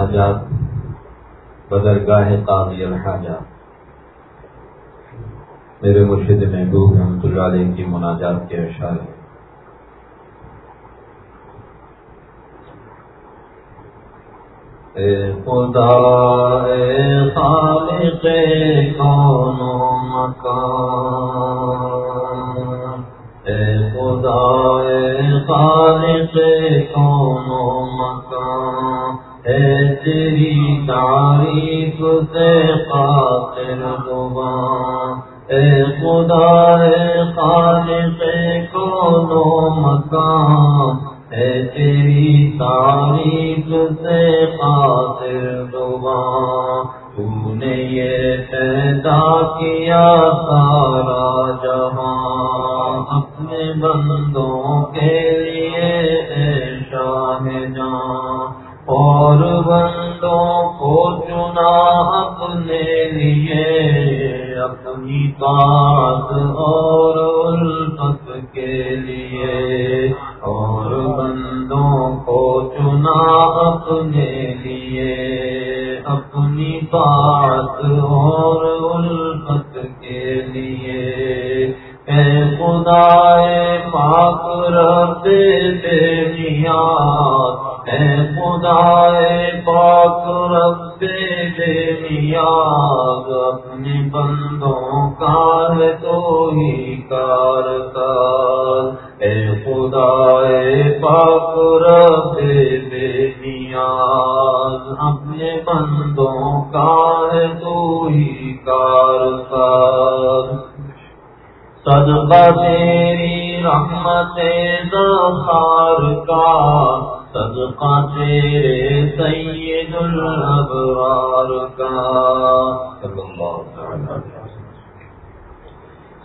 مناجات بدرگاہ قاضی الحاجات میرے مرشد محبوب رحمۃ اللہ علیہ کی مناجات کے اشارے اے خدا، اے خالق، کون مکان۔ اے خدا، اے خالق، کون مکان۔ اے تیری تعریف سے خاطر زبان اے خدا، اے خالق کون مکان اے تیری تاریخ سے خاطر زبان تو نے یہ پیدا کیا سارا جہاں اپنے بندوں کے لیے اے شاہ جان۔ اور بندوں کو چنا اپنے لیے، اپنی بات اور الفت کے لیے۔ اور بندوں کو چنا اپنے لیے، اپنی بات اور الفت کے لیے۔ اے خدا پاک رب بے نیاز اے خدا پاک رب بے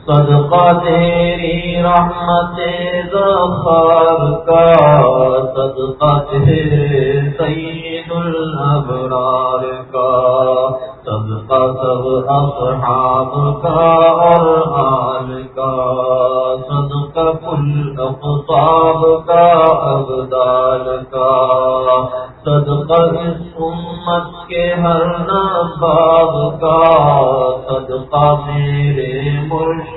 صدقہ تیری رحمت زخار کا صدقہ تیرے سید الابرار کا صدقہ سب اصحاب کا اور حال کا، صدقہ کل اقطاب کا، ابدال کا، صدقہ اس امت کے ہر نباب کا، صدقہ میرے مرشد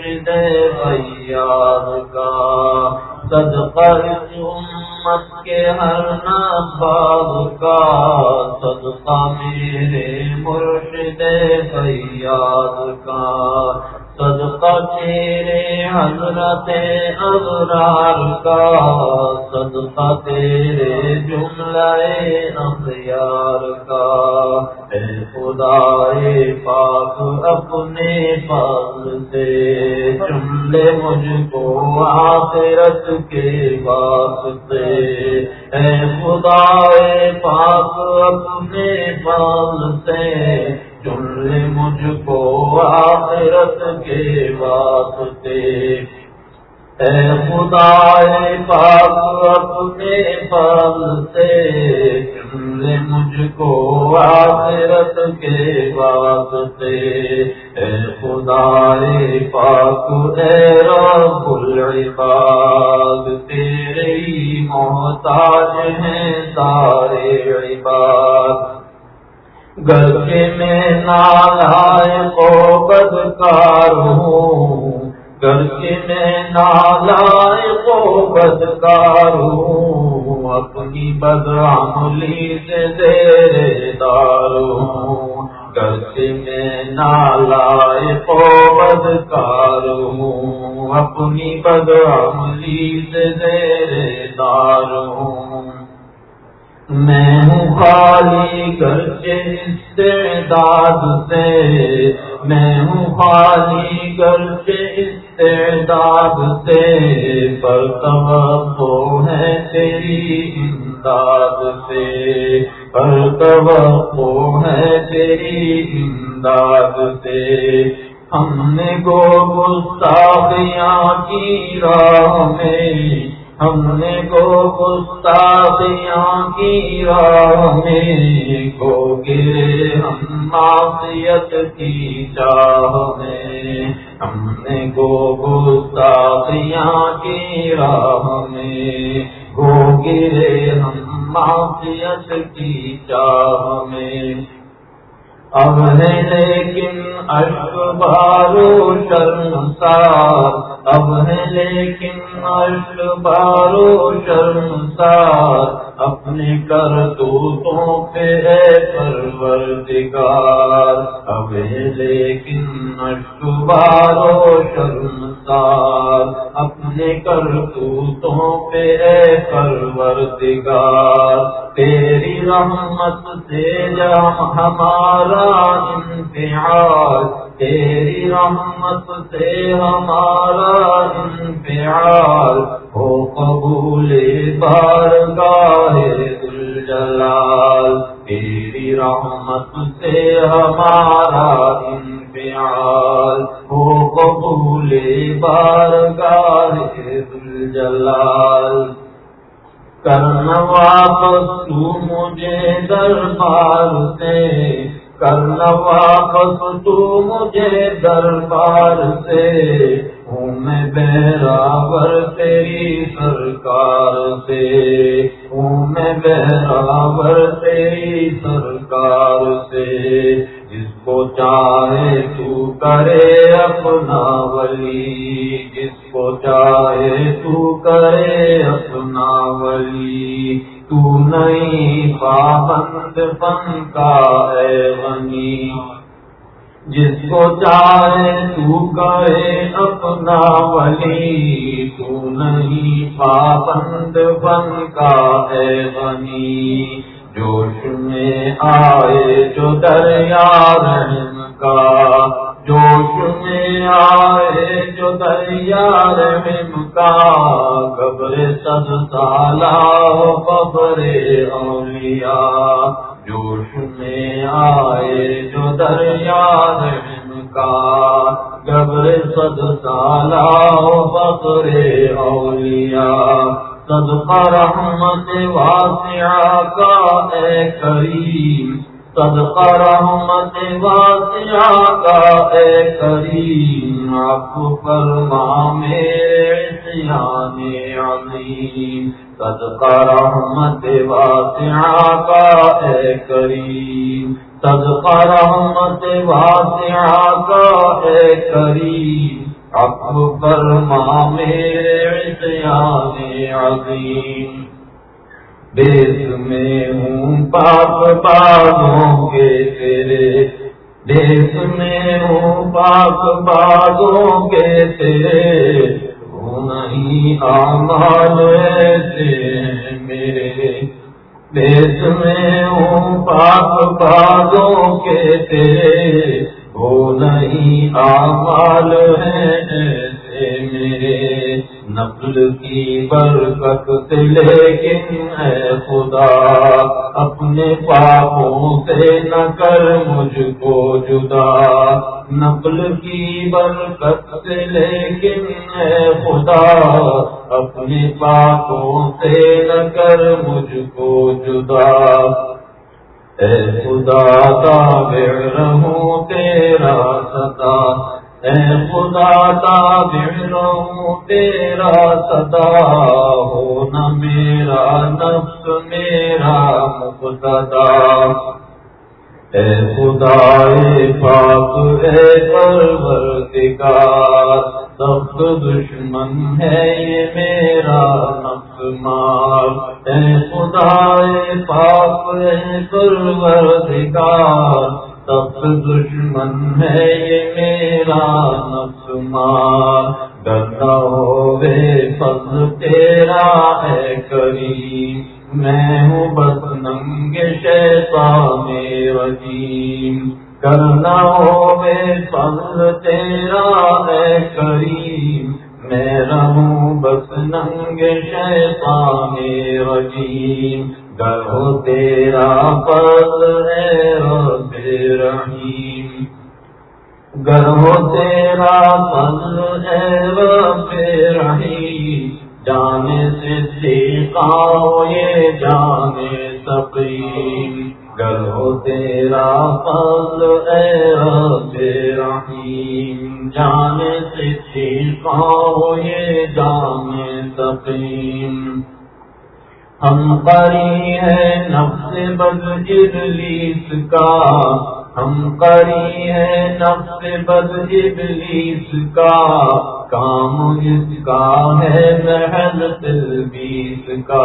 فیاد کا۔ صدقہ اس امت کے ہر نباب کا۔ صدقہ میرے مرشد فیاد کا۔ صدقہ تیرے حضرت ابرار کا، صدقہ تیرے جملہ اخیار کا۔ اے خدا پاک، اپنے پاس سے جملے مجھ کو آخرت کے واسطے۔ اے خدا پاک، اپنے پاس سے چن مجھ کو آخرت کے واسطے۔ اے خدا پاک، اپنے پل سے چن مجھ کو آخرت کے واسطے۔ اے خدا پاک، اے رب العباد، تیرے ہی محتاج ہیں سارے عباد۔ گھر کے میں نالائے کو بدکار ہوں گھر کے میں نالائے کو بدکار ہوں، اپنی بدعملی سے دیر دار ہوں گھر کے میں نالائے کو بدکار ہوں، اپنی بدعملی سے دیر دار ہوں۔ میں ہوں خالی کر کے استعداد سے۔ میں ہوں خالی کر کے استعداد سے۔ پر توقع ہے تیری امداد سے۔ پر توقع ہے تیری امداد سے۔ ہم نے گو گستاخیاں کی راہ میں ہم نے گو گستاخیاں کی راہ میں گو گرے ہم معصیت کی چاہ میں۔ ہم نے گو گستاخیاں کی راہ میں ہو گرے ہم معافیت کی چاہ میں۔ اب ہے لیکن اشبارو شرمسار اب ہے لیکن اشبارو شرمسار اپنے کر تو پہ ہے پروردگار اب لیکن اشبارو شرمسار، اپنے کر تو پہ ہے پروردگار، تیری رحمت سے جب ہمارا انتہار تیری رحمت سے ہمارا انتہار ہو قبول بار دل جلال، تیری رحمت سے ہمارا انتہار ہو قبول بار دل جلال۔ کرنا واپس تو مجھے دربار سے۔ کرنا واپس تو مجھے دربار سے۔ ہوں میں بہراور تیری سرکار سے۔ ہوں میں بہراور تیری سرکار سے۔ جس کو چاہے تو کرے اپنا ولی۔ جس کو چاہے تو کرے اپنا ولی۔ تو نہیں پابند فن کا ہے غنی۔ جس کو چاہے تو کرے اپنا ولی، تو نہیں پابند فن کا ہے غنی۔ جوش میں آئے جو دریا رحم کا، جوش میں آئے جو دریا رحم کا۔ قبر سب سالہ قبر اولیاء جوش میں آئے جو دریا رحم کا قبر سد سالہ قبر اولیاء، صدقہ رحمت واسعہ کا اے کریم، صدقہ رحمت واسعہ کا اے کریم۔ آپ فرما میرے سیان عظیم، صدقہ رحمت واسعہ کا اے کریم، صدقہ رحمت واسعہ کا اے کریم اب فرما میرے سیان عظیم۔ دیس میں ہوں پاپ بادوں کے تیرے دیس میں ہوں پاپ بادوں کے تیرے، وہ نہیں آمال ایسے میرے۔ دیس میں ہوں پاپ بادوں کے تیرے، وہ نہیں آمال ہے ایسے میرے۔ نقل کی برکت سے لیکن اے خدا، اپنے پاپوں سے نہ کر مجھ کو جدا۔ نقل کی برکت سے لیکن اے خدا، اپنے پاپوں سے نہ کر مجھ کو جدا۔ اے خدا کا رہوں تیرا ستا اے خدا کا رہوں تیرا ستا ہو نہ میرا نفس، میرا مقتدا۔ اے خدا پاک، اے پروردگار سب دشمن ہے یہ میرا نفس مار اے خدا پاک، اے پروردگار سب دشمن ہے یہ میرا نفس مار گندا ہو بے فضل تیرا ہے کریم میں ہوں بس ننگ شیطان رجیم کرنا ہو بے فضل تیرا ہے کریم میں رہوں بس ننگ شیطان رجیم گر ہو تیرا فضل ہے رب رحیم۔ گر تیرا فضل ہے رب رحیم۔ جانے سے سیکھاؤ یہ جانے سقیم گر تیرا فضل اے رب رحیم۔ جانے سے سیکھاؤ یہ جانے سقیم ہم قری ہے نفس بد ابلیس کا۔ ہم قری ہے نفس بد ابلیس کا۔ کام اس کا ہے محل تلبیس کا؟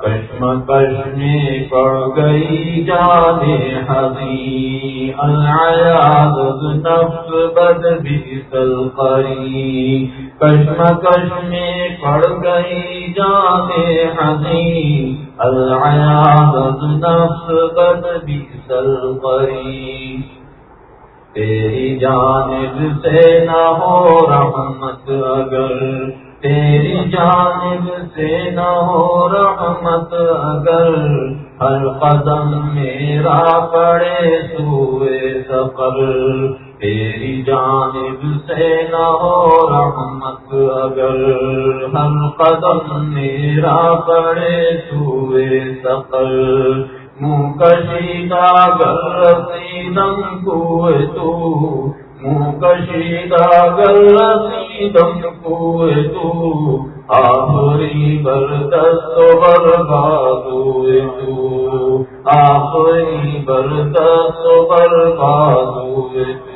کشم کش میں پڑ گئی جانے حضی العیاد نفس بد بیسل قری کشم کش میں پڑ گئی جانے حضی العیاد نفس بد بیسل قری تیری جانب سے نہ ہو رحمت، اگر تیری جانب سے نہ ہو رحمت، اگر ہر قدم میرا پڑے سوئے سفر، تیری جانب سے نہ ہو رحمت، اگر ہر قدم میرا پڑے سوئے سفر۔ منہ کشیدہ گر رسیدم کوئے تو آخری بردست بربادوئے تو آخری بردست بربادوئے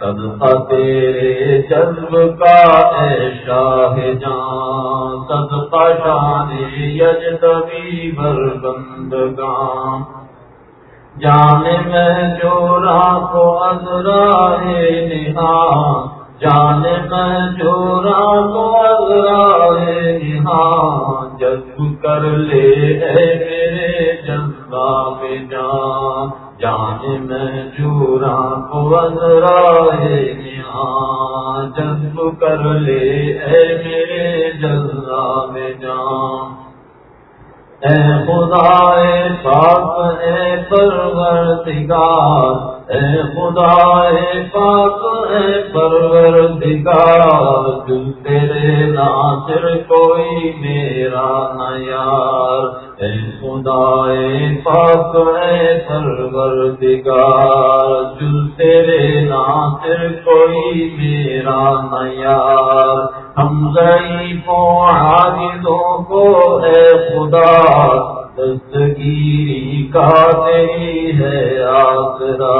صدقہ تیرے جذب کا اے شاہ جان صدقہ شان یج تبھی بر بندگان۔ جان میں جو راہ کو ازرائے نہا جان میں جو راہ کو ازرائے نہا جذب کر لے اے میرے جذبہ میں جان جان میں جورا کو ازرائے جذب کر لے اے میرے جلدا میں جان۔ اے خدا اے پاک اے پرور اے خدا اے پاک اے پرور دگار تم تیرے ناصر کوئی میرا نیار اے خدا اے پاک اے پرور دگار جل تیرے ناصر کوئی میرا نیار ہم ضعیفوں، عاجزوں کو اے خدا دستگیری کا تیری ہے آسرا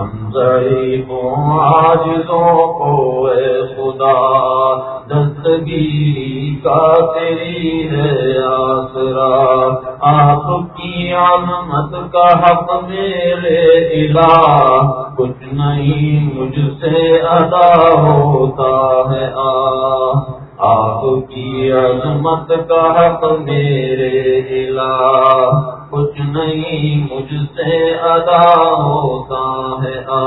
ہم ضعیفوں عاجزوں کو اے خدا دستگیری کا تیری ہے آسرا آپ کی عظمت کا حق میرے الہ، کچھ نہیں مجھ سے ادا ہوتا ہے آ۔ آپ کی عظمت کا حق میرے الہ کچھ نہیں مجھ سے ادا ہوتا ہے آ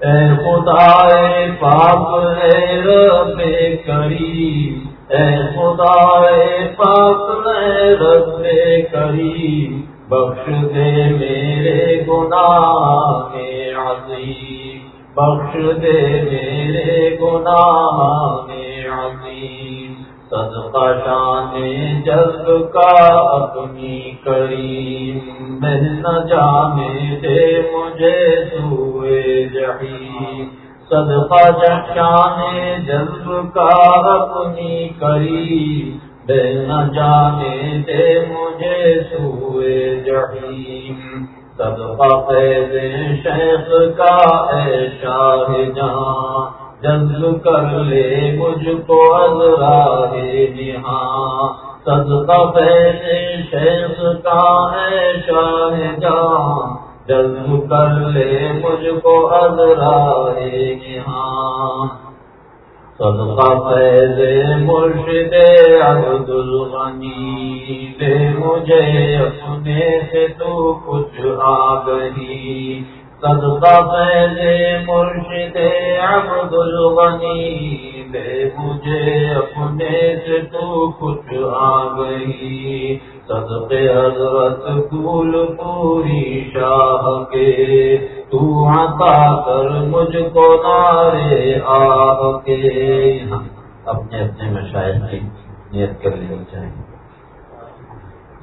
اے خدا اے پاپ اے رب کریم اے خدا اے پاپ اے رب کریم بخش دے میرے گناہ عظیم بخش دے میرے گناہ میں عظیم۔ صدقہ شان جذب کا اپنی کریم۔ میں نہ جانے دے مجھے سوئے جہیم۔ صدقہ شان جذب کا اپنی کریم۔ بے نہ جانے دے مجھے سوئے جہیم۔ صدقہ فیض شیخ کا اے شاہ جہاں جذب کر لے مجھ کو ازراہ جہاں صدقہ فیض شیخ کا اے شاہ جہاں جذب کر لے مجھ کو ازراہ جہاں مرشد عبد الغنی دے مجھے اپنے سے تو کچھ آ گئی صدقہ فیض مرشد عبد الغنی دے مجھے اپنے سے تو کچھ آ گئی صدق حضرت پھول پوری شاہ کے۔ تو عطا کر مجھ کو نارے آہ کے۔ ہم اپنے اپنے مشاہد کی نیت کر لینی چاہیے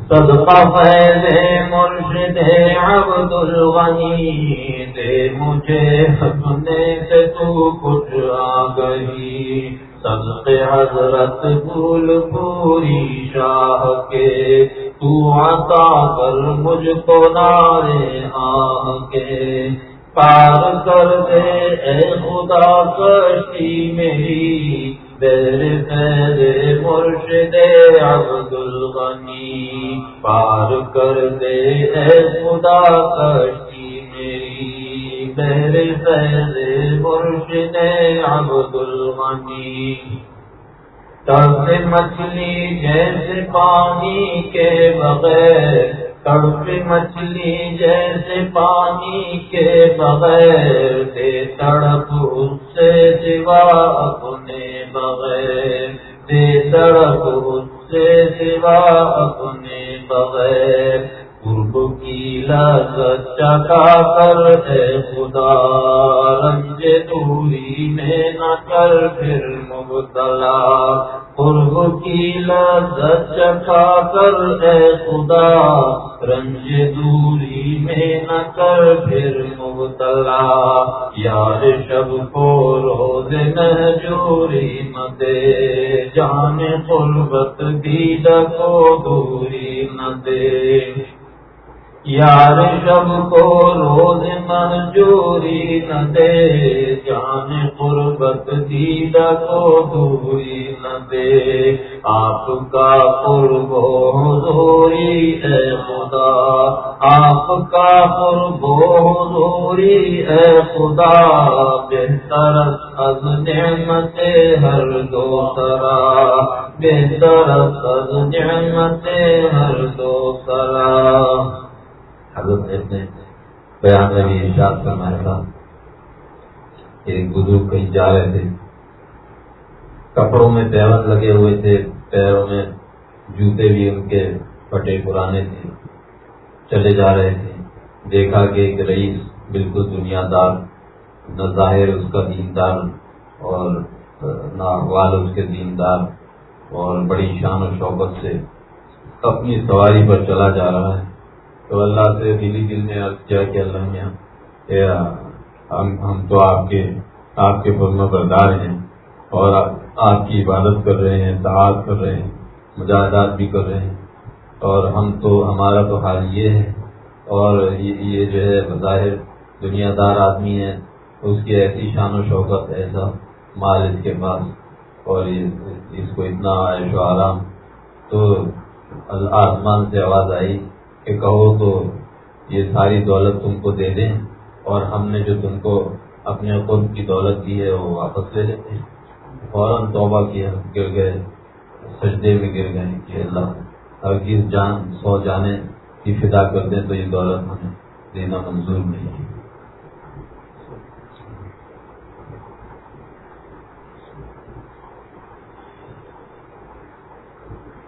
صدقہ فیض مرشد عبد الغنی۔ دے مجھے اپنے سے تو کچھ آ گئی سب حضرت بھول پوری شاہ کے، تو عطا کر مجھ کو نارے آ کے۔ پار کر دے اے خدا کشتی میری دیر دیر مرشد عبد الغنی پار کر دے اے خدا کشتی میری دیر دیر مرشد عبد الغنی تب مچھلی جیسے پانی کے بغیر تڑپ مچھلی جیسے پانی کے بغیر دے تڑپ اس سے سوا اپنے بغیر۔ دے تڑپ اس سے سوا اپنے بغیر۔ قرب کی لذت چکا کر اے خدا رنج دوری میں نہ کر پھر مبتلا۔ قرب کی لذت چکا کر اے خدا رنج دوری میں نہ کر پھر مبتلا۔ یار شب کو روز محجوری نہ دے، جان قربت دید کو دوری نہ دے۔ یار شب کو روز منجوری نہ دے، جان قربت دید کو دوری نہ دے۔ آپ کا قرب حضوری، اے خدا، آپ کا قرب حضوری، اے خدا، بہتر از نعمت ہر دو سرا۔ بہتر از نعمت ہر دو سرا۔ حضرت نے بیان میں بھی ارشاد فرمایا تھا ایک بزرگ کہیں جا رہے تھے، کپڑوں میں پیون لگے ہوئے تھے، پیروں میں جوتے بھی ان کے پٹے پرانے تھے، چلے جا رہے تھے۔ دیکھا کہ ایک رئیس بالکل دنیا دار نہ ظاہر اس کا دیندار اور نہ احوال اس کے دیندار اور بڑی شان و شوقت سے اپنی سواری پر چلا جا رہا ہے۔ تو اللہ سے دلی دل میں عرض کیا کہ اللہ میاں ہم تو آپ کے آپ کے فرما بردار ہیں اور آپ کی عبادت کر رہے ہیں تعاط کر رہے ہیں، مجاہدات بھی کر رہے ہیں۔ اور ہم تو ہمارا تو حال یہ ہے اور یہ جو ہے بظاہر دنیا دار آدمی ہے اس کی ایسی شان و شوقت ایسا مال اس کے پاس اور اس کو اتنا عیش و آرام۔ تو آسمان سے آواز آئی کہ کہو تو یہ ساری دولت تم کو دے دیں اور ہم نے جو تم کو اپنے خود کی دولت دی ہے وہ واپس لے لیتے ہیں۔ فوراً توبہ کیا، گر گئے۔ سجدے میں گر گئے کہ اللہ ہر جان، سو جانے کی فدا کر دیں تو یہ دولت ہمیں دینا منظور نہیں ہے۔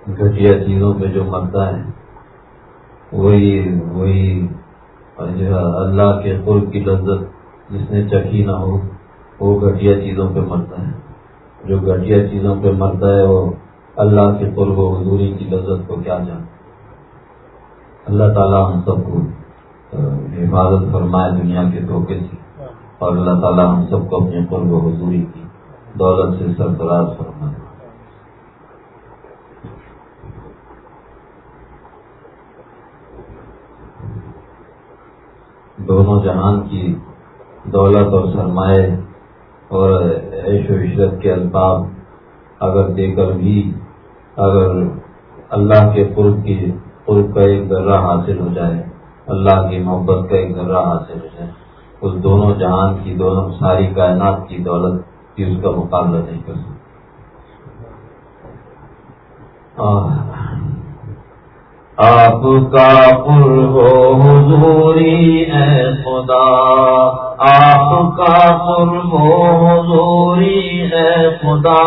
گھٹیا چیزوں پہ جو مرتا ہے وہی وہی جو ہے اللہ کے قرب کی لذت جس نے چکی نہ ہو، وہ گھٹیا چیزوں پہ مرتا ہے۔ جو گھٹیا چیزوں پہ مرتا ہے، وہ اللہ کے قرب و حضوری کی لذت کو کیا جانتا اللہ تعالیٰ ہم سب کو حفاظت فرمائے دنیا کے دھوکے سے۔ اور اللہ تعالیٰ ہم سب کو اپنے قرب و حضوری کی دولت سے سرفراز فرمائے۔ دونوں جہان کی دولت اور سرمایہ اور عیش و عشرت کے الفاظ اگر دے کر بھی اگر اللہ کے قرب کی قرب کا ایک ذرہ حاصل ہو جائے، اللہ کی محبت کا ایک ذرہ حاصل ہو جائے، اس دونوں جہان کی، دونوں ساری کائنات کی دولت کی اس کا مقابلہ نہیں کر سکتے آپ کا قرب حضوری اے خدا، آپ کا قرب حضوری اے خدا،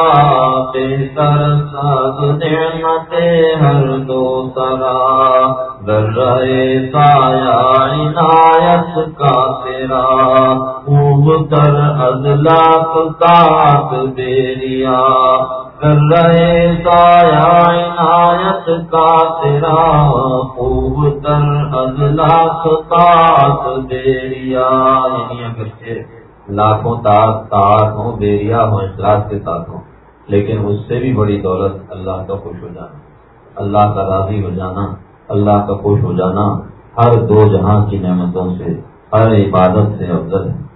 بہتر ساز نعمت ہر دو سرا۔ ذرے سایہ عنایت کا تیرا۔ خوب تر ادلاک کات بیریا رہے سایہ عنایت کا تیرا خوب تر ادلا سات بیریا یعنی اگر لاکھوں تاک تاک ہوں بیریا ہوں اخلاق کے ساتھ ہوں لیکن اس سے بھی بڑی دولت اللہ کا خوش ہو جانا۔ اللہ کا راضی ہو جانا، اللہ کا خوش ہو جانا۔ ہر دو جہاں کی نعمتوں سے، ہر عبادت سے افضل ہے۔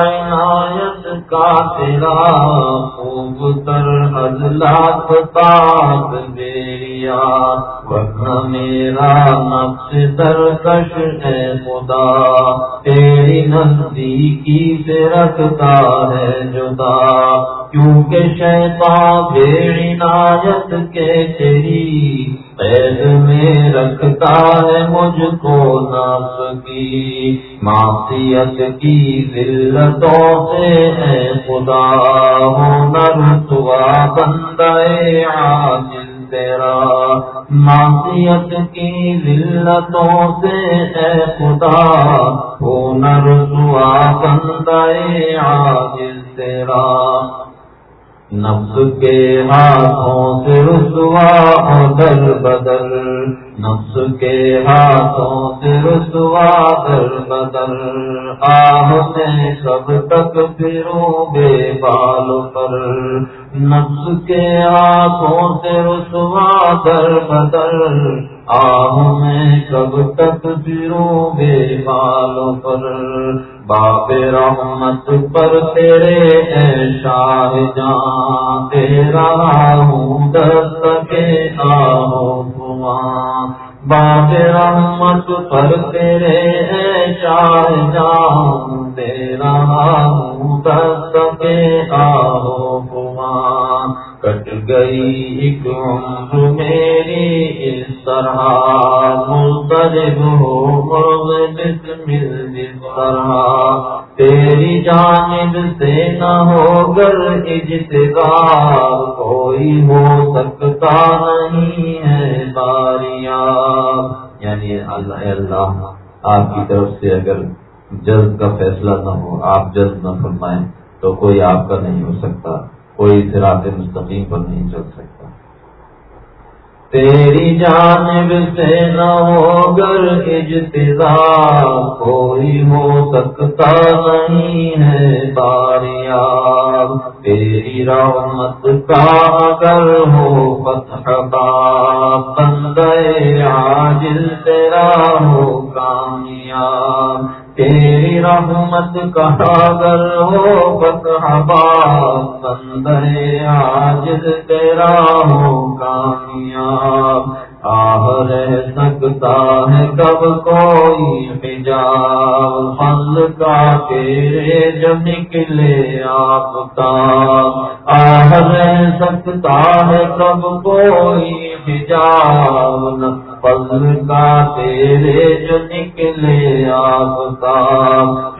عنایت کا تیرا خوب تر ادلاف تاک بیریا ورنہ میرا نفس درکش ہے خدا، تیری نزدیکی سے رکھتا ہے جدا۔ کیونکہ شیطان بے عنایت کے تیری قید میں رکھتا ہے مجھ کو ناس کی معصیت کی ذلتوں سے ہے خدا ہونا رسوا بندے عاجل تیرا۔ معصیت کی ذلتوں سے ہے خدا ہونا رسوا بندے عاجل تیرا۔ نفس کے ہاتھوں سے رسوا در بدل۔ نفس کے ہاتھوں سے رسوا در بدل آہ، میں سب تک پھروں بے بال پر۔ نفس کے ہاتھوں سے رسوا در بدل آہ، میں کب تک پھروں بے بال پر۔ باب رحمت پر تیرے اے شاہ جان تیرا ہوں دست کے آہو گمان باب رحمت پر تیرے اے شاہ جان تیرا ہوں دست کے آہو گمان کٹ گئی ایک عمر میری اس طرح مسترب ہو مرغ بسم جس طرح تیری جانب سے نہ ہو گر اجتدار کوئی ہو سکتا نہیں ہے باریاں یعنی اللہ اللہ، آپ کی طرف سے اگر جلد کا فیصلہ نہ ہو، آپ جلد نہ فرمائیں تو کوئی آپ کا نہیں ہو سکتا۔ کوئی سراط مستقیم پر نہیں چل سکتا۔ تیری جانب سے نہ ہو گر اجتدا کوئی ہو سکتا نہیں ہے باریا تیری رحمت کا اگر ہو فتح بندے عاجل تیرا ہو کامیاب۔ تیری رحمت کا اگر ہو فتح بندے عاجل تیرا ہو، کامیاب آہ رہ سکتا ہے کب کوئی حجاب۔ فضل کا تیرے جب نکلے آپ کا۔ آہ رہ سکتا ہے کب کوئی حجاب۔ فضل کا تیرے جو نکلے آپ کا۔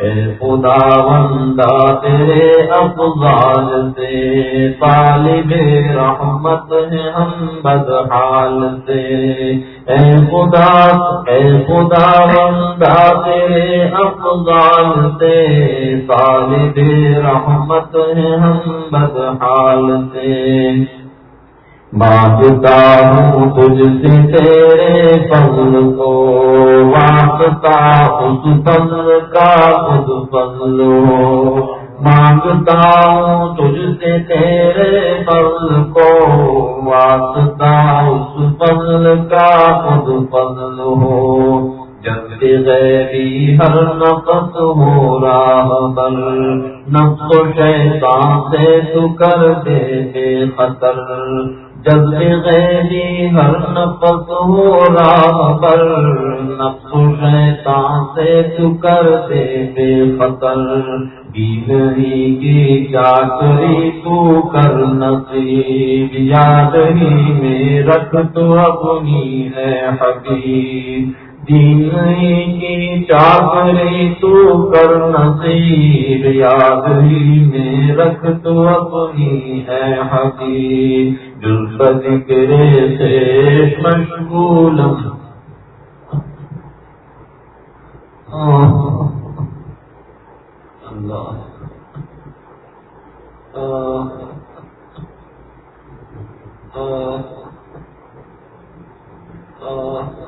اے خدا بندہ تیرے افضال سے۔ طالب رحمت ہے ہم بدحال سے۔ اے خدا اے خدا بندہ تیرے افضال سے۔ طالب رحمت ہے ہم بدحال سے۔ مانگتا ہوں تجھ سے تیرے فضل کو واسطہ اس فضل کا خود فضل ہو مانگتا ہوں تجھ سے تیرے فضل کو واسطہ اس فضل کا خود فضل ہو جب غیبی ہر نفس ہو راہ بل نفس و شیطان سے تو کر دے بے خطر جب غیری ہر نفس ہو راہ پر، نفس شیطان سے تو کر دے بے فکر بیمری کی چاکری تو کر نصیب۔ یاد ہی میں رکھ تو اپنی ہے حبیب۔ دین کی چاکری تو کر نصیب، یاد ہی میں رکھ تو اپنی ہے حبیب جل ذکر سے مشغول۔ اللہ۔ آہ آہ آہ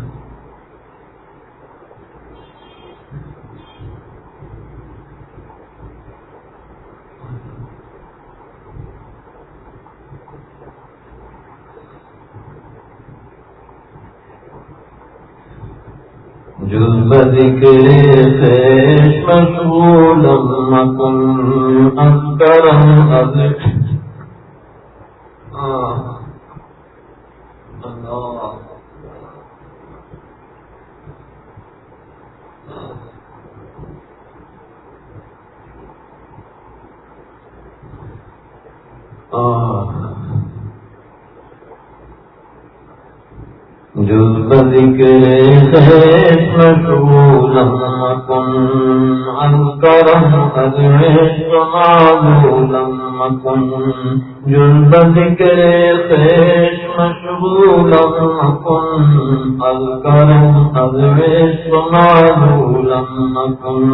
جز ذکر خیش مشغول مکن اذکرم اذکر اللہ جز ذکر خیش مکن اذکرم ذکر خیش مشغول مکن اذکرم اذکر معلولا مکن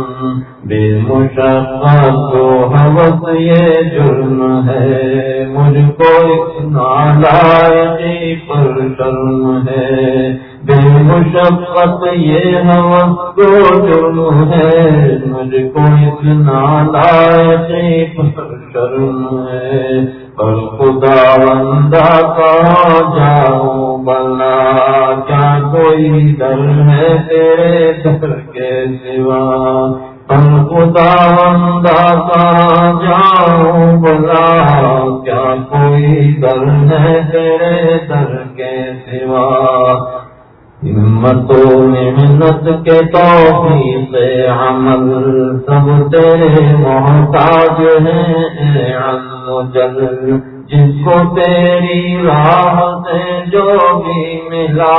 بے مشقت تو حوث یہ جرم ہے مجھ کو اتنا لائقی پر شرم ہے. بے مشقت یہ حوث کو جرم ہے مجھ کو اتنا لائقی پر شرم ہے. پر خدا بندہ کہاں جاؤں بلا کیا کوئی در ہے تیرے در کے سوا پر خدا بندہ کہاں جاؤں بلا کیا کوئی در ہے تیرے در کے سوا ہمتوں محنت کے توفیق سے عمل سب تیرے محتاج ہیں جل جس کو تیری راہ سے جو بھی ملا،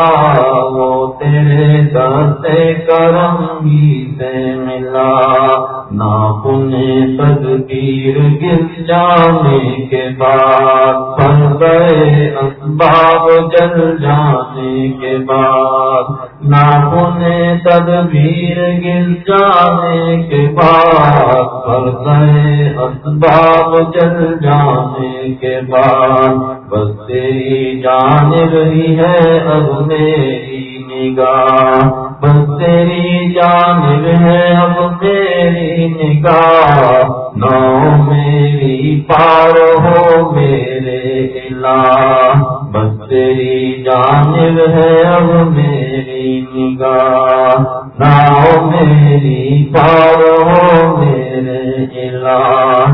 وہ تیرے دستے کرم ہی سے ملا۔ نہ پنے تدبیر گر جانے کے بعد پر گئے اسباب جل جانے کے بعد، نہ پنے تدبیر گر جانے کے بعد پر گئے اسباب جل جانے کے بعد بس تیری جان رہی ہے اب میری نگاہ۔ بس تیری جانب ہے اب میری نگاہ۔ نو میری پار ہو میرے الہ۔ بس تیری جانب ہے اب میری نگاہ نو میری پار ہو میرے الہ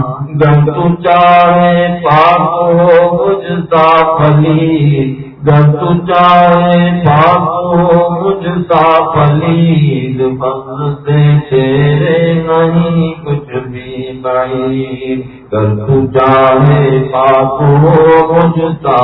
گر تو چاہے پاک ہو مجھ سا پلید گر تو چاہے پاک ہو مجھ سا بند سے تیرے نہیں کچھ بھی بعید گر چاہے پاک ہو مجھ سا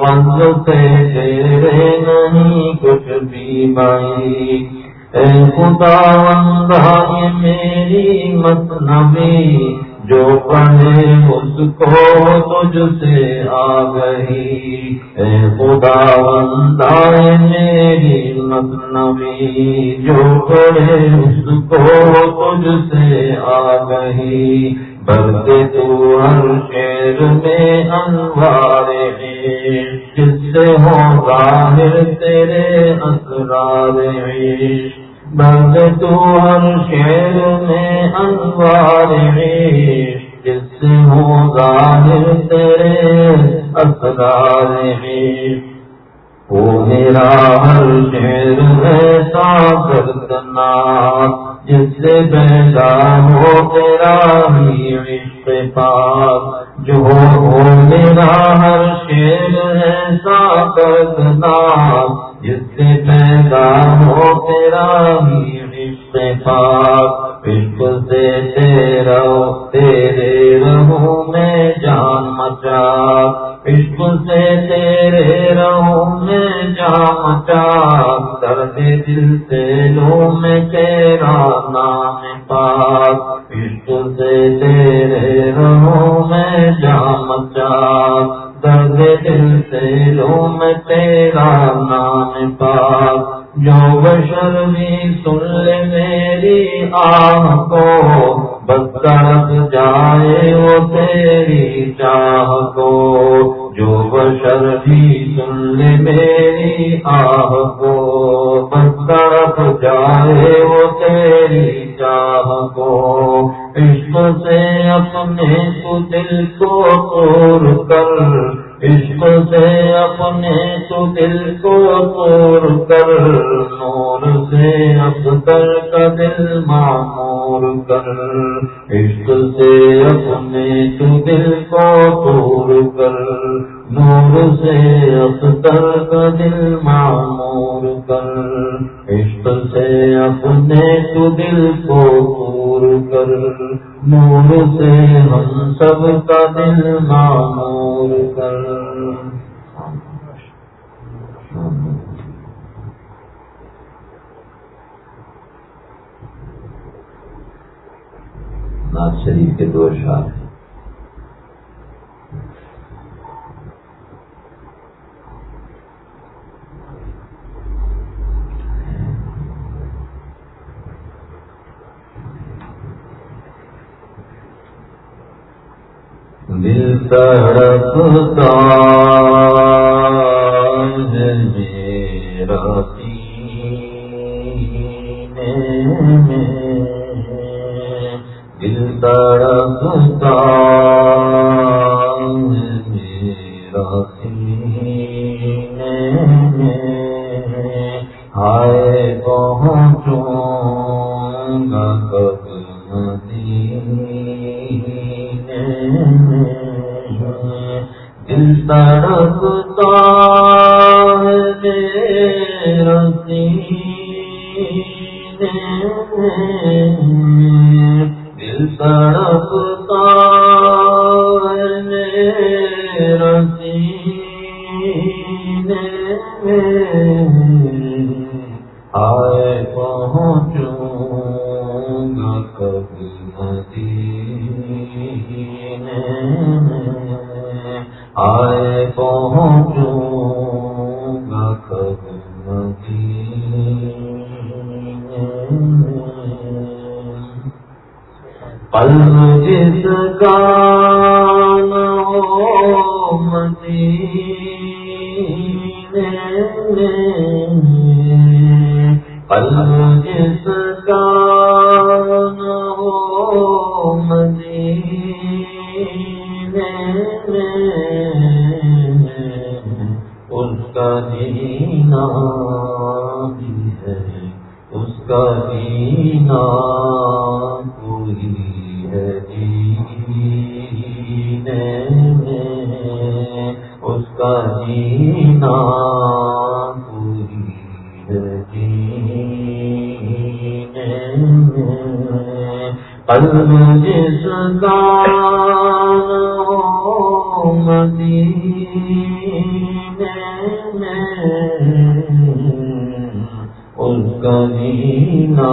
بند سے تیرے نہیں کچھ بھی بعید اے خدا بندہ یہ میری مصنبی جو پڑھے اس کو تجھ سے آ گئی۔ اے خدا بندہ یہ میری مصنبی جو پڑھے اس کو تجھ سے آ گئی۔ بلکہ تو ہر شیر میں انوار جس سے ہو ظاہر تیرے اسرار عشق بند تو ہر شیر میں انوار عشق جس سے ہو ظاہر تیرے اسرار عشق۔ وہ میرا ہر شیر ایسا کردنا جس سے پیدا ہو تیرا ہی عشق پاک۔ جو ہو میرا ہر شیر ایسا کردنا جس سے پیدا ہو تیرا ہی عشق پاک عشق سے تیرا تیرے رہوں میں جان مچا عشق سے تیرے رہوں میں جان مچا درد دل سے لو میں تیرا نام پاک عشق سے تیرے رہوں میں جان مچا درد دل سے لو میں تیرا نام پاک۔ جو بشر بھی سن لے میری آہ کو بس طرف جائے وہ تیری چاہ کو۔ جو بشر بھی سن لے میری آہ کو بس طرف جائے وہ تیری چاہ کو۔ عشق سے اپنے کو دل کو توڑ کر عشق سے اپنے تو دل کو توڑ کر، نور سے اختر کا دل معمور کر۔ عشق سے اپنے تو دل کو توڑ کر، نور سے اختر کا دل معمور کر۔ عشق سے اپنے تو دل کو توڑ کر۔ نور سے ہم سب کا دل معمور کر ناز شریف کے دو شاد ہیں دل تڑپتا ہے میرا سینے میں دل تڑپتا کا جینا بھی ہے، اس کا جینا کوئی ہے جینے میں، اس کا جینا کوئی ہے جینے میں۔ قلب جس کا کبھی نہ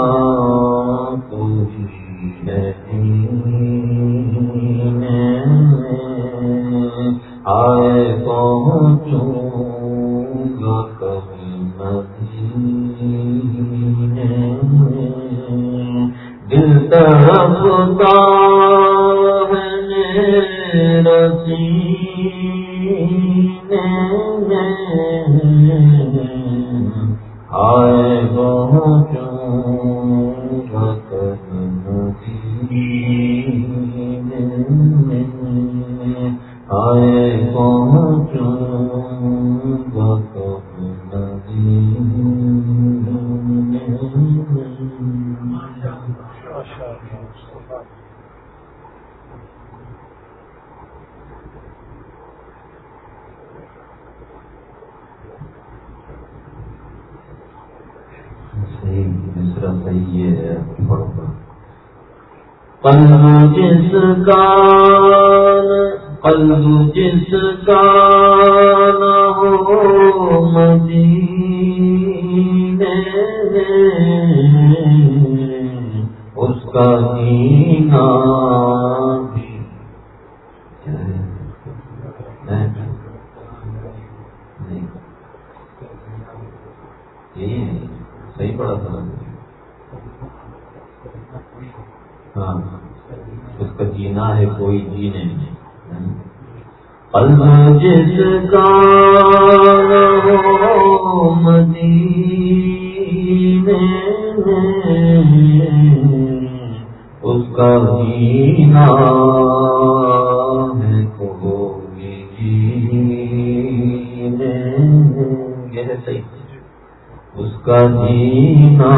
دوسرا صحیح یہ ہے پڑھو قلب جس کا قلب جس کا نہ ہو مدینے اس کا جینا صحیح پڑا تھا ہاں اس کا جینا ہے، کوئی جینے جس کا اس کا جینا جینے یہ صحیح۔ اس کا جینا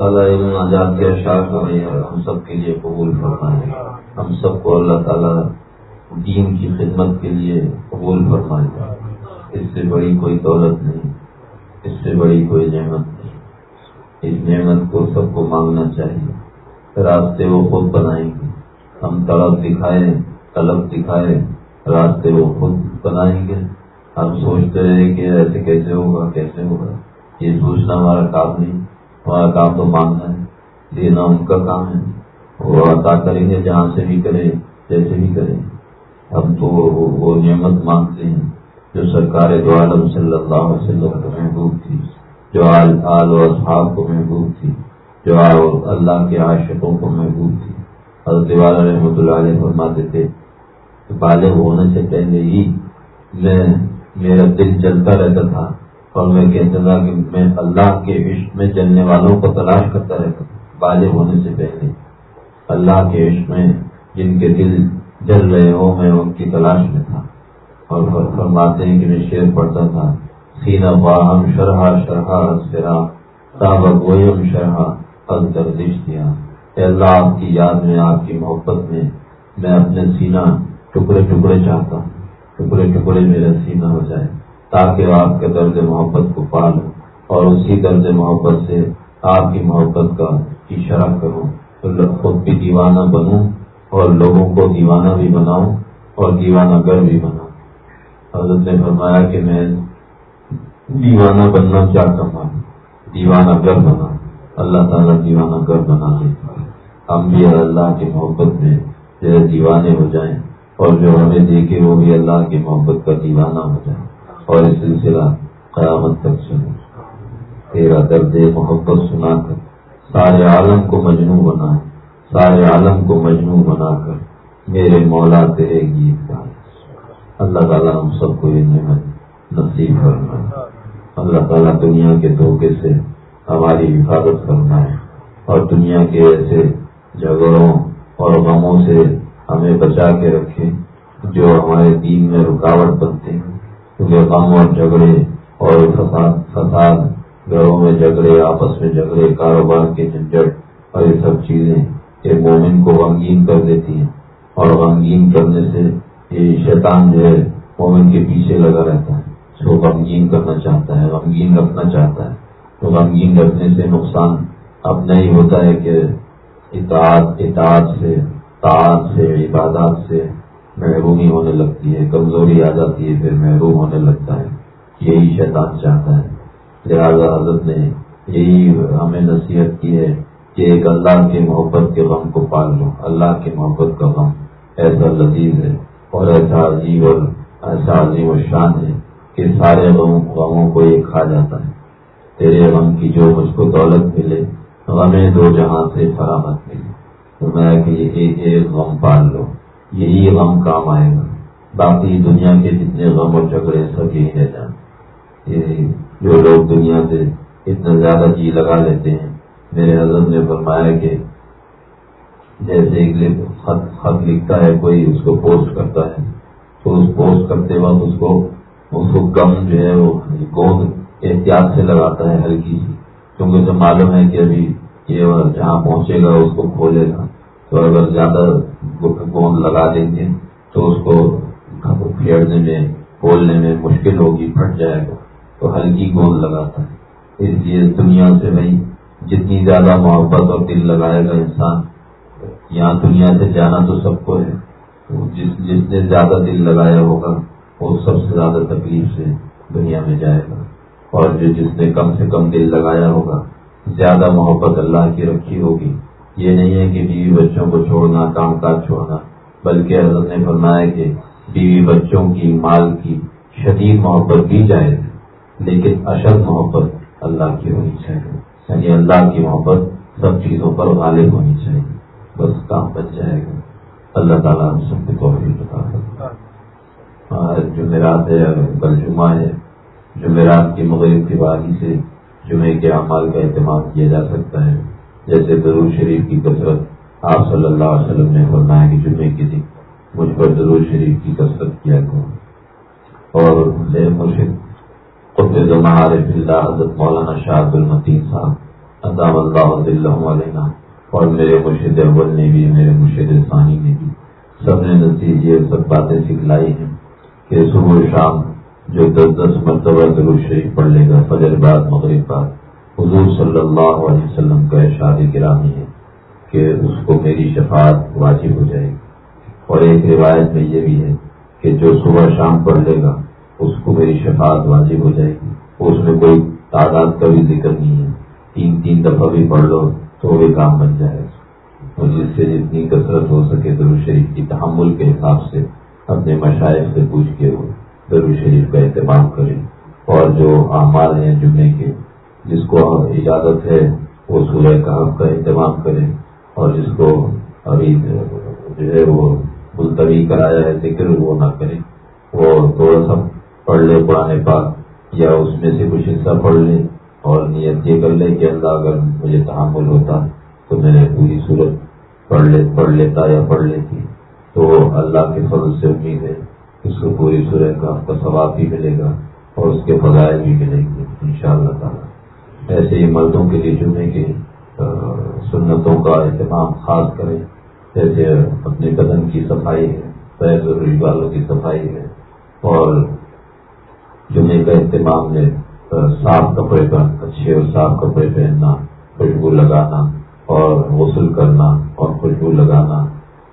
تعالیٰ علم آزاد کے اشار کرے اور ہم سب کے لیے قبول فرمائے ہم سب کو اللہ تعالیٰ دین کی خدمت کے لیے قبول فرمائے۔ اس سے بڑی کوئی دولت نہیں، اس سے بڑی کوئی نعمت نہیں۔ اس نعمت کو سب کو مانگنا چاہیے۔ راستے وہ خود بنائیں گے۔ ہم طلب دکھائے طلب دکھائے، راستے وہ خود بنائیں گے۔ ہم سوچتے رہے کہ ایسے کیسے ہوگا کیسے ہوگا؟ یہ سوچنا ہمارا کام نہیں۔ ہمارا کام تو مانگنا ہے دینا ان کا کام ہے۔ وہ عطا کریں گے جہاں سے بھی کریں، جیسے بھی کریں۔ ہم تو وہ نعمت مانگتے ہیں جو سرکار دو عالم صلی اللہ علیہ وسلم کو محبوب تھی، جو آل و اصحاب کو محبوب تھی، جو اللہ کے عاشقوں کو محبوب تھی۔ حضرت والا رحمۃ اللہ علیہ فرماتے تھے بالغ ہونے سے پہلے ہی میں میرا دل چلتا رہتا تھا۔ اور میں کہتا تھا کہ میں اللہ کے عشق میں چلنے والوں کو تلاش کرتا رہتا تھا بالغ ہونے سے پہلے۔ اللہ کے عشق میں جن کے دل جل رہے ہو میں ان کی تلاش میں تھا۔ اور فرماتے ہیں کہ میں شیر پڑھتا تھا سینا باہم شرحا شرحا سرا تابق ویم شرحا پل گردش دیا۔ اللہ، آپ کی یاد میں، آپ کی محبت میں میں اپنے سینا ٹکڑے ٹکڑے چاہتا ہوں، ٹکڑے ٹکڑے میرا سینہ ہو جائے۔ تاکہ آپ کے درد محبت کو پالوں اور اسی درد محبت سے آپ کی محبت کا اشارہ کروں۔ خود بھی دیوانہ بنوں اور لوگوں کو دیوانہ بھی بناؤں اور دیوانہ گر بھی بناؤں۔ حضرت نے فرمایا کہ میں دیوانہ بننا چاہتا ہوں۔ دیوانہ گر بنا۔ اللہ تعالیٰ دیوانہ گر بنا دے ہم بھی اللہ کی محبت میں جو دیوانے ہو جائیں اور جو ہمیں دیکھے وہ بھی اللہ کی محبت کا دیوانہ ہو جائے۔ اور یہ سلسلہ قیامت تک سنے تیرا درد محبت سنا کر سارے عالم کو مجنو بنا۔ سارے عالم کو مجنو بنا کر میرے مولا تیرے گیت گائے اللہ تعالیٰ ہم سب کو یہ نعمت نصیب کرنا ہے اللہ تعالیٰ دنیا کے دھوکے سے ہماری حفاظت کرنا ہے اور دنیا کے ایسے جھگڑوں اور غموں سے ہمیں بچا کے رکھے جو ہمارے دین میں رکاوٹ بنتے ہیں۔ غم اور جھگڑے اور فساد فساد، گھروں میں جھگڑے، آپس میں جھگڑے، کاروبار کے جھنجٹ اور یہ سب چیزیں ایک مومن کو غمگین کر دیتی ہیں اور غمگین کرنے سے یہ شیطان جو ہے مومن کے پیچھے لگا رہتا ہے۔ اس کو غمگین کرنا چاہتا ہے، غمگین رکھنا چاہتا ہے۔ تو غمگین رکھنے سے نقصان اب نہیں ہوتا ہے کہ اطاعت اطاعت سے تعداد سے، عبادات سے محرومی ہونے لگتی ہے، کمزوری آ جاتی ہے، پھر محروم ہونے لگتا ہے۔ یہی شیطان چاہتا ہے۔ لہٰذا حضرت نے یہی ہمیں نصیحت کی ہے کہ ایک اللہ کے محبت کے غم کو پال لو۔ اللہ کے محبت کا غم ایسا لذیذ ہے اور ایسا عجیب اور ایسا عظیم و شان ہے کہ سارے غموں کو یہ کھا جاتا ہے۔ تیرے غم کی جو مجھ کو دولت ملے، غمیں دو جہاں سے فراہمت ملے۔ تو میں کہ ایک ایک غم پال لو۔ یہی غم کام آئے گا۔ باقی دنیا کے جتنے غم اور جھگڑے سب یہی رہ جائیں جو لوگ دنیا سے اتنا زیادہ جی لگا لیتے ہیں، میرے حضرت نے فرمایا کہ جیسے ایک خط خط لکھتا ہے، کوئی اس کو پوسٹ کرتا ہے۔ تو اس پوسٹ کرتے وقت اس کو اس کو کم جو ہے، وہ گوند احتیاط سے لگاتا ہے، ہلکی سی۔ کیونکہ اسے معلوم ہے کہ ابھی یہ جہاں پہنچے گا، اس کو کھولے گا۔ تو اگر زیادہ گوند لگا دیں گے تو اس کو پھیڑنے میں کھولنے میں مشکل ہوگی، پھٹ جائے گا۔ تو ہلکی گوند لگاتا ہے۔ اس لیے دنیا سے بھائی جتنی زیادہ محبت اور دل لگائے گا انسان، یہاں دنیا سے جانا تو سب کو ہے۔ جس جس نے زیادہ دل لگایا ہوگا، وہ سب سے زیادہ تکلیف سے دنیا میں جائے گا۔ اور جو جس نے کم سے کم دل لگایا ہوگا، زیادہ محبت اللہ کی رکھی ہوگی۔ یہ نہیں ہے کہ بیوی بچوں کو چھوڑنا، کام کاج چھوڑنا، بلکہ حضرت نے فرمایا کہ بیوی بچوں کی، مال کی شدید محبت بھی جائے لیکن اشد محبت اللہ کی ہونی چاہیے۔ یعنی اللہ کی محبت سب چیزوں پر غالب ہونی چاہیے۔ بس کام بچ جائے گا۔ اللہ تعالیٰ ہم سب کے توفیق بتا سکتا ہاں، جمعرات ہے، کل جمعہ ہے۔ جمعرات کی مغرب کی باری سے جمعے کے اعمال کا اہتمام کیا جا سکتا ہے۔ جیسے ضرور شریف کی کثرت آپ صلی اللہ علیہ وسلم نے فرمایا کہ جمعے کے دن مجھ پر ضرور شریف کی کثرت کیا کروں اور مرشد خود عارف اللہ حضرت مولانا شاہد المتین صاحب عطام اللہ علیہ اور میرے مرشد اول نے بھی، میرے مرشد ثانی نے بھی۔ سب نے نصیب یہ سب باتیں سکھلائی ہیں کہ صبح شام جو دس دس مرتبہ ضرور شریف پڑھ لے گا، فجر بعد، مغرب بعد۔ حضور صلی اللہ علیہ وسلم کا شادی گرامی ہے کہ اس کو میری شفاعت واجب ہو جائے گی۔ اور ایک روایت میں یہ بھی ہے کہ جو صبح شام پڑھ لے گا، اس کو میری شفاعت واجب ہو جائے گی۔ اس میں کوئی تعداد کا بھی ذکر نہیں ہے۔ تین تین دفعہ بھی پڑھ لو تو بھی کام بن جائے گا۔ اور جس سے جتنی کثرت ہو سکے ضرور شریف کی تحمل کے حساب سے اپنے مشاعر سے پوچھ کے وہ شریف کا اہتمام کریں اور جو اعمال ہیں جمعے کے جس کو اجازت ہے وہ سورہ کہف کا اہتمام کریں اور جس کو ابھی جو ہے وہ ملتوی کرایا ہے ذکر وہ نہ کریں وہ تھوڑا سا پڑھ لے پرانے پاک یا اس میں سے کچھ حصہ پڑھ لیں اور نیت یہ کر لیں کہ اللہ اگر مجھے تحمل ہوتا تو میں نے پوری صورت پڑھ لے پڑھ لیتا یا پڑھ لیتی۔ تو اللہ کے فضل سے امید ہے اس کو پوری سورہ کا آپ کا ثواب بھی ملے گا اور اس کے فضائل بھی ملیں گے ان شاء اللہ تعالیٰ۔ ایسے ہی مردوں کے لیے جمعے کے سنتوں کا اہتمام خاص کریں۔ جیسے اپنے بدن کی صفائی ہے پیر ضروری والوں کی صفائی ہے۔ اور جمعے کا اہتمام میں صاف کپڑے کا اچھے اور صاف کپڑے پہننا، خوشبو لگانا اور غسل کرنا اور خوشبو لگانا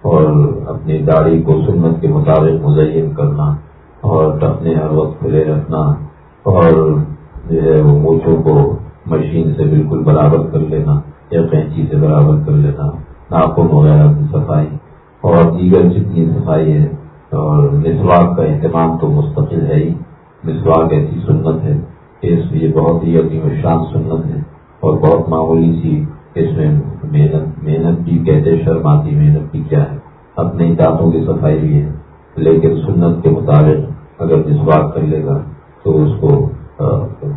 اور اپنی داڑھی کو سنت کے مطابق مزین کرنا اور ٹپنے ہر وقت کھلے رکھنا اور جو ہے وہ موچوں کو مشین سے بالکل برابر کر لینا، یا کینچی سے برابر کر لینا ناخن وغیرہ کی صفائی۔ اور دیگر جتنی صفائی ہے، اور مسواک کا اہتمام تو مستقل ہے ہی۔ مسواک ایسی سنت ہے کہ اس یہ بہت ہی عظیم شان سنت ہے۔ اور بہت معمولی سی اس میں محنت محنت بھی کہتے شرم آتی محنت بھی کیا ہے۔ اپنے دانتوں کی صفائی بھی ہے۔ لیکن سنت کے مطابق اگر مسواک کر لے گا تو اس کو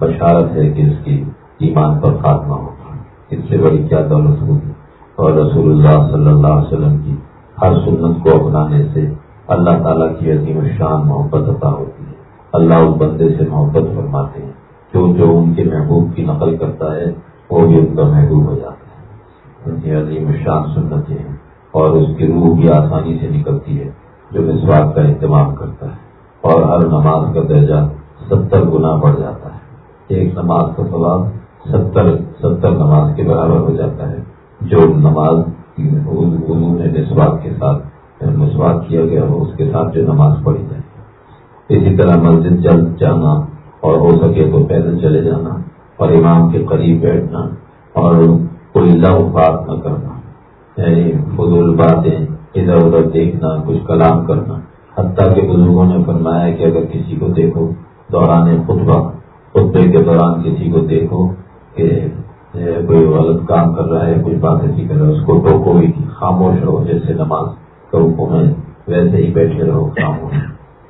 بشارت ہے کہ اس کی ایمان پر خاتمہ ہوگا اس سے بڑی کیا دولت ہوگی؟ اور رسول اللہ صلی اللہ علیہ وسلم کی ہر سنت کو اپنانے سے اللہ تعالیٰ کی عظیم شان محبت عطا ہوتی ہے۔ اللہ اس بندے سے محبت فرماتے ہیں جو جو ان کے محبوب کی نقل کرتا ہے، وہ بھی ان کا محبوب ہو جاتا ہے۔ ان کی عظیم شان سنتیں ہیں اور اس کی روح بھی آسانی سے نکلتی ہے، جو مسواک کا اہتمام کرتا ہے۔ اور ہر نماز کا درجہ ستر گنا بڑھ جاتا ہے۔ ایک نماز کا سوال ستر ستر نماز کے برابر ہو جاتا ہے، جو نماز اردو میں مسواک کے ساتھ مسواک کیا گیا ہو اس کے ساتھ جو نماز پڑھی جائے اسی طرح مسجد جلد جانا اور ہو سکے تو پیدل چلے جانا اور امام کے قریب بیٹھنا اور کوئی بات نہ کرنا۔ یعنی فضول باتیں ادھر ادھر دیکھنا، کچھ کلام کرنا۔ حتیٰ کہ بزرگوں نے فرمایا کہ اگر کسی کو دیکھو، دوران خطبہ، خطبے کے دوران کسی کو دیکھو کہ کوئی غلط کام کر رہا ہے کچھ بات ایسی کر رہا ہے، اس کو ٹوکو بھی خاموش رہو، جیسے نماز کرو میں ویسے ہی بیٹھے رہو خاموش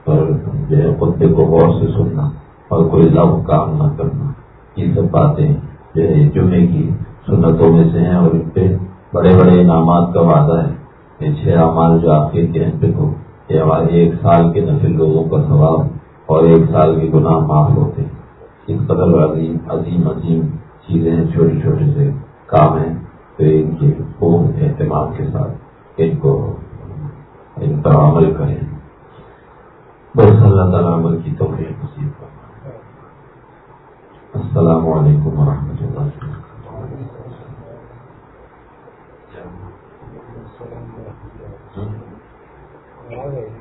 اور جو ہے، خطبے کو غور سے سننا اور کوئی لو کام نہ کرنا۔ یہ سب باتیں جو ہے، جمعے کی سنتوں میں سے ہیں اور ان پہ بڑے بڑے انعامات کا وعدہ ہے یہ چھ اعمال جو آپ کے پہ ہو یہ ہمارے ایک سال کے نفل لوگوں کا ثواب اور ایک سال کے گناہ معاف ہوتے ہیں۔ اس قدر عظیم عظیم عظیم چیزیں ہیں چھوٹے چھوٹے سے کام ہیں، تو ان کے پورن اہتمام کے ساتھ ان کو ان پر عمل کریں۔ بس اللہ تعالیٰ عمل کی توفیق نصیب کر السلام علیکم ورحمۃ اللہ وبرکاتہ۔ Thank you.